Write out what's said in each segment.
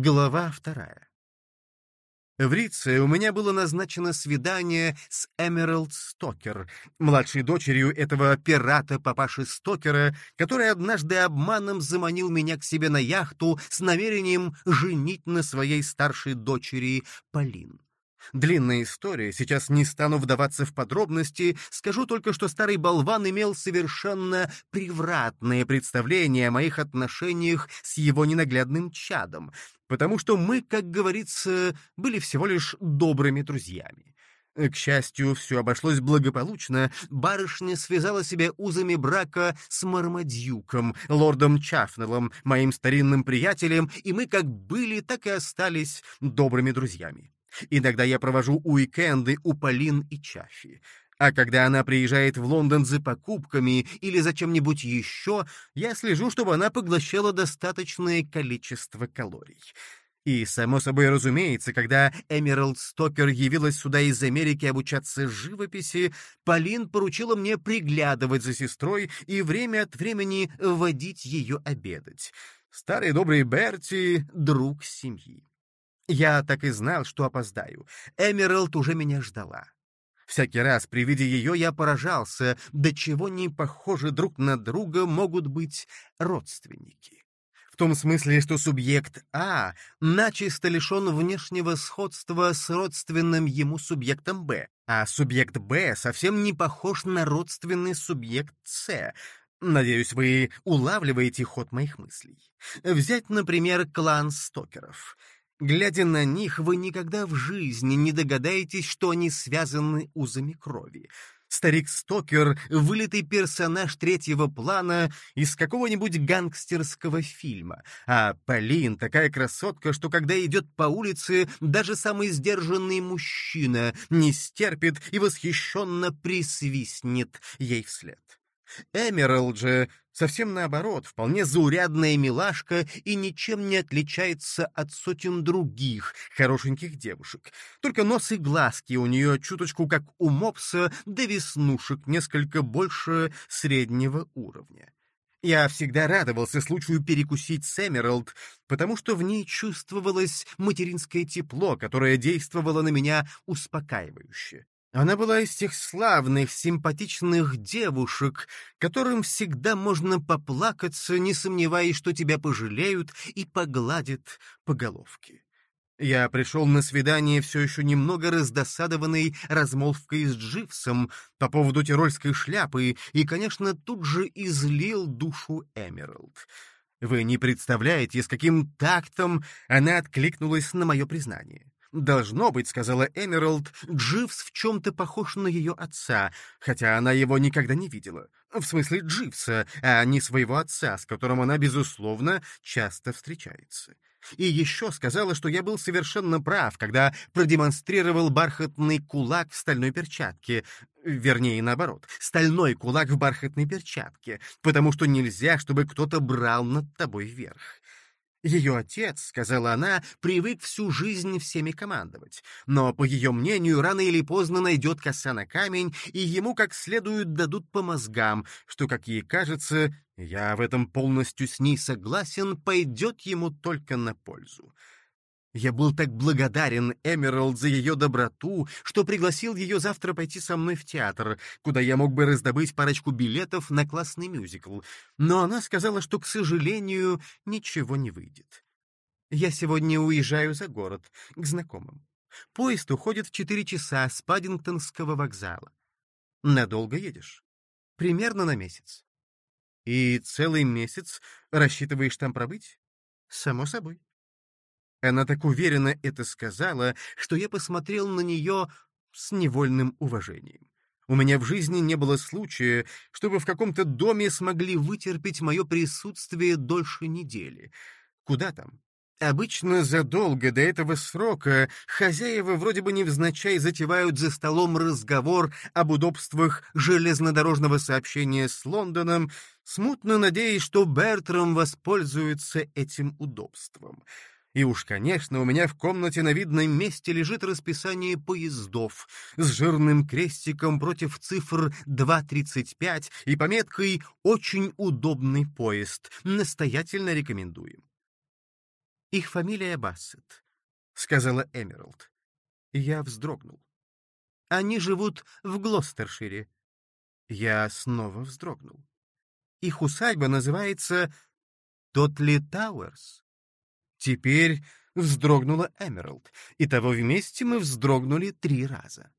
Глава вторая. В Рице у меня было назначено свидание с Эмералд Стокер, младшей дочерью этого пирата папаши Стокера, который однажды обманом заманил меня к себе на яхту с намерением женить на своей старшей дочери Полин. Длинная история, сейчас не стану вдаваться в подробности, скажу только, что старый болван имел совершенно превратное представление о моих отношениях с его ненаглядным чадом, потому что мы, как говорится, были всего лишь добрыми друзьями. К счастью, все обошлось благополучно. Барышня связала себя узами брака с Мармадьюком, лордом Чафнеллом, моим старинным приятелем, и мы как были, так и остались добрыми друзьями. Иногда я провожу уикенды у Полин и Чаффи. А когда она приезжает в Лондон за покупками или за чем-нибудь еще, я слежу, чтобы она поглощала достаточное количество калорий. И, само собой разумеется, когда Эмералд Стокер явилась сюда из Америки обучаться живописи, Полин поручила мне приглядывать за сестрой и время от времени водить ее обедать. Старый добрый Берти — друг семьи. Я так и знал, что опоздаю. Эмералд уже меня ждала. Всякий раз при виде ее я поражался, до чего не похожи друг на друга могут быть родственники. В том смысле, что субъект А начисто лишен внешнего сходства с родственным ему субъектом Б, а субъект Б совсем не похож на родственный субъект С, Надеюсь, вы улавливаете ход моих мыслей. Взять, например, клан Стокеров — Глядя на них, вы никогда в жизни не догадаетесь, что они связаны узами крови. Старик Стокер — вылитый персонаж третьего плана из какого-нибудь гангстерского фильма, а Полин — такая красотка, что когда идет по улице, даже самый сдержанный мужчина не стерпит и восхищенно присвистнет ей вслед. Эмералд же совсем наоборот, вполне заурядная милашка и ничем не отличается от сотен других хорошеньких девушек. Только нос и глазки у нее чуточку как у мопса, да веснушек несколько больше среднего уровня. Я всегда радовался случаю перекусить с Эмералд, потому что в ней чувствовалось материнское тепло, которое действовало на меня успокаивающе. Она была из тех славных, симпатичных девушек, которым всегда можно поплакаться, не сомневаясь, что тебя пожалеют и погладят по головке. Я пришел на свидание все еще немного раздосадованный размолвкой с Дживсом по поводу тирольской шляпы и, конечно, тут же излил душу Эмералд. Вы не представляете, с каким тактом она откликнулась на мое признание. «Должно быть», — сказала Эмералд, — «Дживс в чем-то похож на ее отца, хотя она его никогда не видела. В смысле Дживса, а не своего отца, с которым она, безусловно, часто встречается». И еще сказала, что я был совершенно прав, когда продемонстрировал бархатный кулак в стальной перчатке. Вернее, наоборот, стальной кулак в бархатной перчатке, потому что нельзя, чтобы кто-то брал над тобой верх. Ее отец, сказала она, привык всю жизнь всеми командовать, но, по ее мнению, рано или поздно найдет коса на камень, и ему как следует дадут по мозгам, что, как ей кажется, я в этом полностью с ней согласен, пойдет ему только на пользу. Я был так благодарен Эмералд за ее доброту, что пригласил ее завтра пойти со мной в театр, куда я мог бы раздобыть парочку билетов на классный мюзикл, но она сказала, что, к сожалению, ничего не выйдет. Я сегодня уезжаю за город, к знакомым. Поезд уходит в четыре часа с Паддингтонского вокзала. Надолго едешь? Примерно на месяц. И целый месяц рассчитываешь там пробыть? Само собой. Она так уверенно это сказала, что я посмотрел на нее с невольным уважением. У меня в жизни не было случая, чтобы в каком-то доме смогли вытерпеть мое присутствие дольше недели. Куда там? Обычно задолго до этого срока хозяева вроде бы невзначай затевают за столом разговор об удобствах железнодорожного сообщения с Лондоном, смутно надеясь, что Бертрам воспользуется этим удобством. И уж, конечно, у меня в комнате на видном месте лежит расписание поездов с жирным крестиком против цифр 2.35 и пометкой «Очень удобный поезд. Настоятельно рекомендуем». Их фамилия Бассет, — сказала Эмералд. Я вздрогнул. Они живут в Глостершире. Я снова вздрогнул. Их усадьба называется Тотли Тауэрс. Теперь вздрогнула Эмералд, и того вместе мы вздрогнули три раза.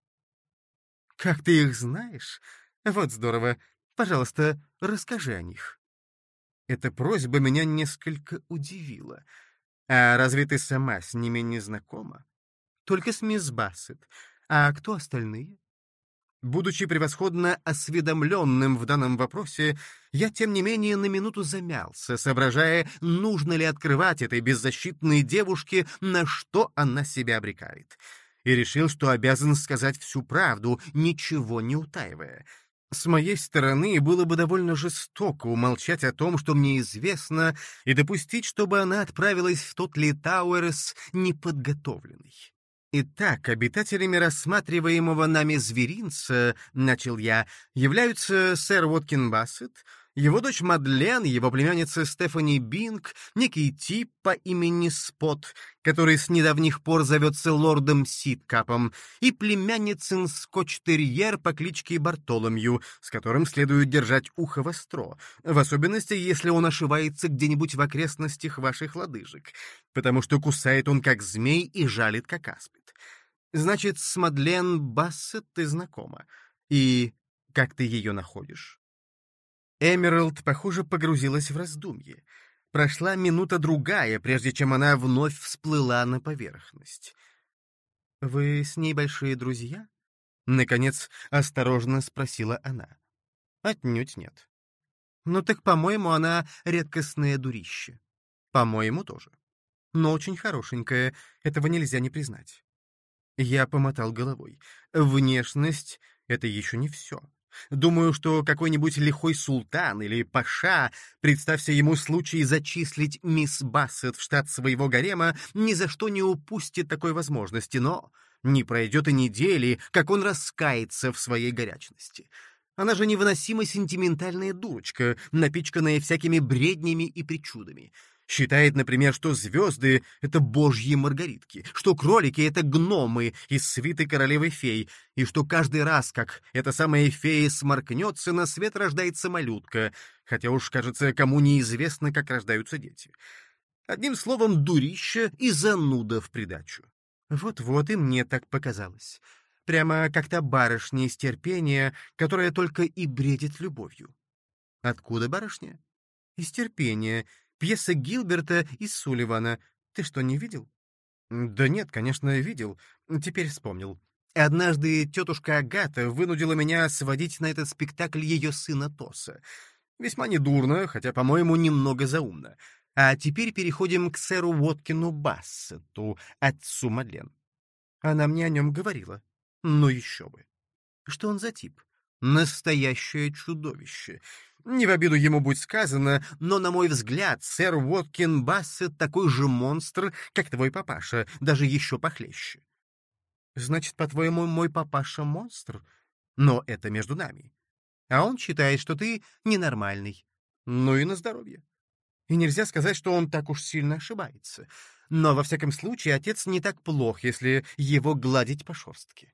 «Как ты их знаешь? Вот здорово. Пожалуйста, расскажи о них». Эта просьба меня несколько удивила. «А разве ты сама с ними не знакома?» «Только с мисс Бассет. А кто остальные?» Будучи превосходно осведомленным в данном вопросе, я, тем не менее, на минуту замялся, соображая, нужно ли открывать этой беззащитной девушке, на что она себя обрекает. И решил, что обязан сказать всю правду, ничего не утаивая. С моей стороны было бы довольно жестоко умолчать о том, что мне известно, и допустить, чтобы она отправилась в тот Литауэрс неподготовленной. Итак, обитателями рассматриваемого нами зверинца, начал я, являются сэр Уоткин Бассет, его дочь Мадлен, его племянница Стефани Бинг, некий тип по имени Спот, который с недавних пор зовется лордом Ситкапом, и племянницын скотч-терьер по кличке Бартоломью, с которым следует держать ухо востро, в особенности, если он ошивается где-нибудь в окрестностях ваших лодыжек, потому что кусает он как змей и жалит как аспид. Значит, с Мадлен Бассет ты знакома. И как ты ее находишь? Эмералд, похоже, погрузилась в раздумье. Прошла минута-другая, прежде чем она вновь всплыла на поверхность. «Вы с ней большие друзья?» Наконец, осторожно спросила она. «Отнюдь нет». «Ну так, по-моему, она редкостное дурище». «По-моему, тоже. Но очень хорошенькая, этого нельзя не признать». Я помотал головой. «Внешность — это еще не все. Думаю, что какой-нибудь лихой султан или паша, представься ему случай зачислить мисс Бассет в штат своего гарема, ни за что не упустит такой возможности, но не пройдет и недели, как он раскается в своей горячности. Она же невыносимо сентиментальная дурочка, напичканная всякими бреднями и причудами. Считает, например, что звезды — это божьи маргаритки, что кролики — это гномы из свиты королевы фей, и что каждый раз, как эта самая фея сморкнется, на свет рождается малютка, хотя уж, кажется, кому неизвестно, как рождаются дети. Одним словом, дурища и зануда в придачу. Вот-вот и мне так показалось. Прямо как та барышня из терпения, которая только и бредит любовью. Откуда барышня? Из терпения — Пьеса Гилберта и Сулливана. Ты что, не видел? Да нет, конечно, видел. Теперь вспомнил. Однажды тетушка Агата вынудила меня сводить на этот спектакль ее сына Тоса. Весьма недурно, хотя, по-моему, немного заумно. А теперь переходим к сэру Уоткину Бассету, отцу Мадлен. Она мне о нем говорила. Ну еще бы. Что он за тип? Настоящее чудовище. Не в обиду ему будь сказано, но, на мой взгляд, сэр Уоткин Бассет такой же монстр, как твой папаша, даже еще похлеще. Значит, по-твоему, мой папаша монстр? Но это между нами. А он считает, что ты ненормальный. Ну и на здоровье. И нельзя сказать, что он так уж сильно ошибается. Но, во всяком случае, отец не так плох, если его гладить по шерстке.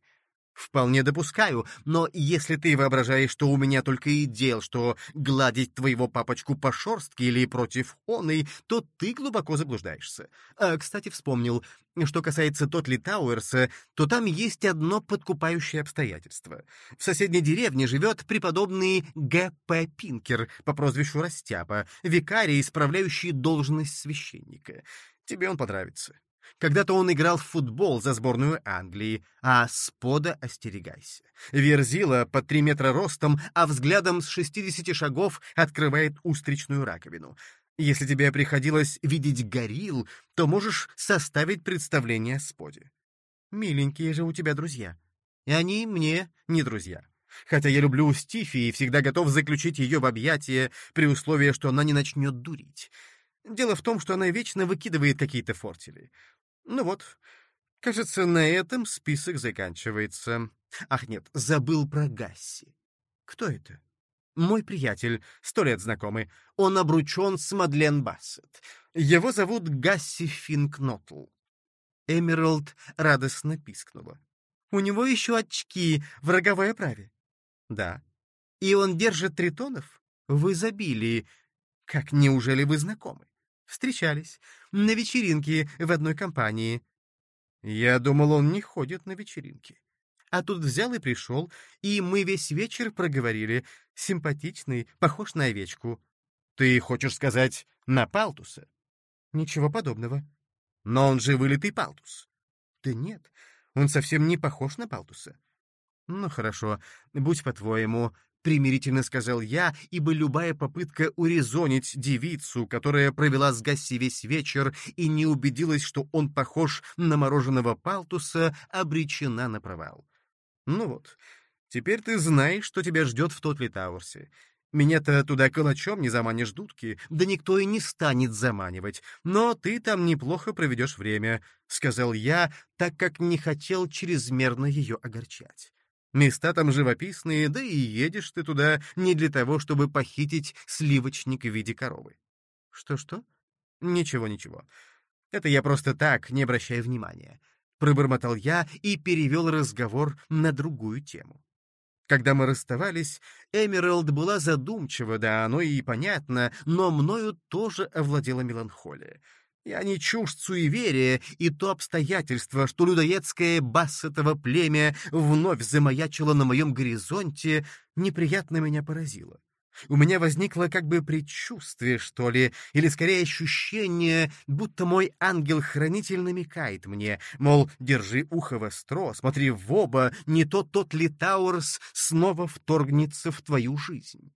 «Вполне допускаю, но если ты воображаешь, что у меня только и дел, что гладить твоего папочку по шорстке или против оной, то ты глубоко заблуждаешься. А, кстати, вспомнил, что касается Тотли Тауэрса, то там есть одно подкупающее обстоятельство. В соседней деревне живет преподобный Г.П. Пинкер по прозвищу Растяпа, викарий, исправляющий должность священника. Тебе он понравится. Когда-то он играл в футбол за сборную Англии, а спода остерегайся. Верзила под три метра ростом, а взглядом с 60 шагов открывает устричную раковину. Если тебе приходилось видеть горилл, то можешь составить представление о споде. Миленькие же у тебя друзья. И они мне не друзья. Хотя я люблю Стифи и всегда готов заключить ее в объятия при условии, что она не начнет дурить. Дело в том, что она вечно выкидывает какие-то фортели. Ну вот, кажется, на этом список заканчивается. Ах нет, забыл про Гасси. Кто это? Мой приятель, сто лет знакомый. Он обручен с Мадлен Бассет. Его зовут Гасси Финкнотл. Эмералд радостно пискнула. У него еще очки в роговой оправе. Да. И он держит тритонов в изобилии. Как, неужели вы знакомы? Встречались. На вечеринке в одной компании. Я думал, он не ходит на вечеринки. А тут взял и пришел, и мы весь вечер проговорили. Симпатичный, похож на овечку. Ты хочешь сказать, на Палтуса? Ничего подобного. Но он же вылитый Палтус. Да нет, он совсем не похож на Палтуса. Ну хорошо, будь по-твоему, примирительно сказал я, ибо любая попытка урезонить девицу, которая провела с Гасси весь вечер и не убедилась, что он похож на мороженого Палтуса, обречена на провал. Ну вот, теперь ты знаешь, что тебя ждет в Тотли Тауэрсе, меня-то туда калачом не заманишь дудки, да никто и не станет заманивать. Но ты там неплохо проведешь время», — сказал я, так как не хотел чрезмерно ее огорчать. Места там живописные, да и едешь ты туда не для того, чтобы похитить сливочник в виде коровы. Что-что? Ничего, ничего. Это я просто так, не обращая внимания. Пробормотал я и перевел разговор на другую тему. Когда мы расставались, Эмералд была задумчива, да оно и понятно, но мною тоже овладела меланхолия. Я не чушь суеверия, и то обстоятельство, что людоедское бассетово племя вновь замаячило на моем горизонте, неприятно меня поразило. У меня возникло как бы предчувствие, что ли, или скорее ощущение, будто мой ангел-хранитель намекает мне, мол, держи ухо востро, смотри в оба, не то тот ли Тауэрс снова вторгнется в твою жизнь.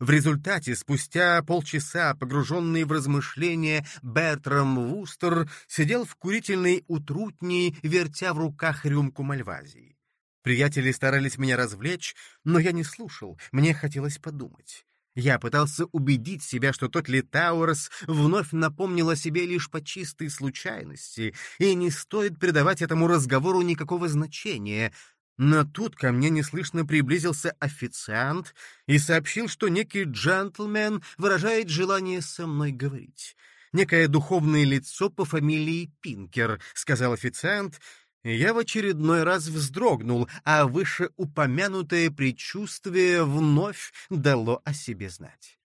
В результате, спустя полчаса, погруженный в размышления, Бертрам Вустер сидел в курительной утрутни, вертя в руках рюмку Мальвазии. Приятели старались меня развлечь, но я не слушал, мне хотелось подумать. Я пытался убедить себя, что тот Литаурос вновь напомнил о себе лишь по чистой случайности, и не стоит придавать этому разговору никакого значения. Но тут ко мне неслышно приблизился официант и сообщил, что некий джентльмен выражает желание со мной говорить. «Некое духовное лицо по фамилии Пинкер», — сказал официант, — я в очередной раз вздрогнул, а вышеупомянутое предчувствие вновь дало о себе знать.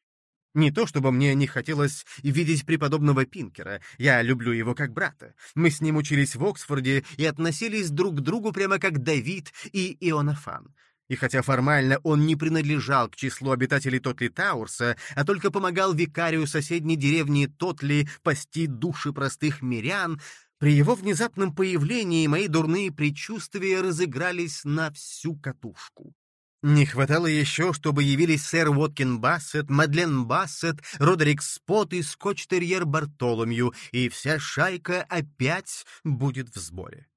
Не то чтобы мне не хотелось видеть преподобного Пинкера, я люблю его как брата. Мы с ним учились в Оксфорде и относились друг к другу прямо как Давид и Ионафан. И хотя формально он не принадлежал к числу обитателей Тотли Таурса, а только помогал викарию соседней деревни Тотли пасти души простых мирян, при его внезапном появлении мои дурные предчувствия разыгрались на всю катушку. Не хватало еще, чтобы явились сэр Уоткин Бассет, Мадлен Бассет, Родерик Спот и скотч-терьер Бартоломью, и вся шайка опять будет в сборе.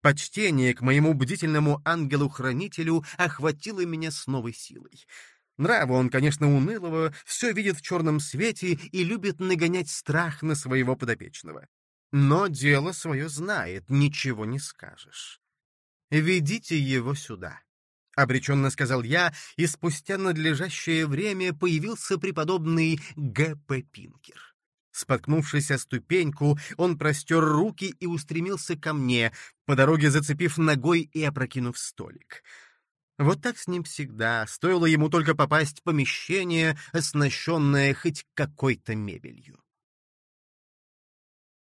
Почтение к моему бдительному ангелу-хранителю охватило меня с новой силой. Нрава он, конечно, унылого, все видит в черном свете и любит нагонять страх на своего подопечного. Но дело свое знает, ничего не скажешь. «Ведите его сюда», — обреченно сказал я, и спустя надлежащее время появился преподобный Г.П. Пинкер. Споткнувшись о ступеньку, он простер руки и устремился ко мне, по дороге зацепив ногой и опрокинув столик. Вот так с ним всегда, стоило ему только попасть в помещение, оснащенное хоть какой-то мебелью.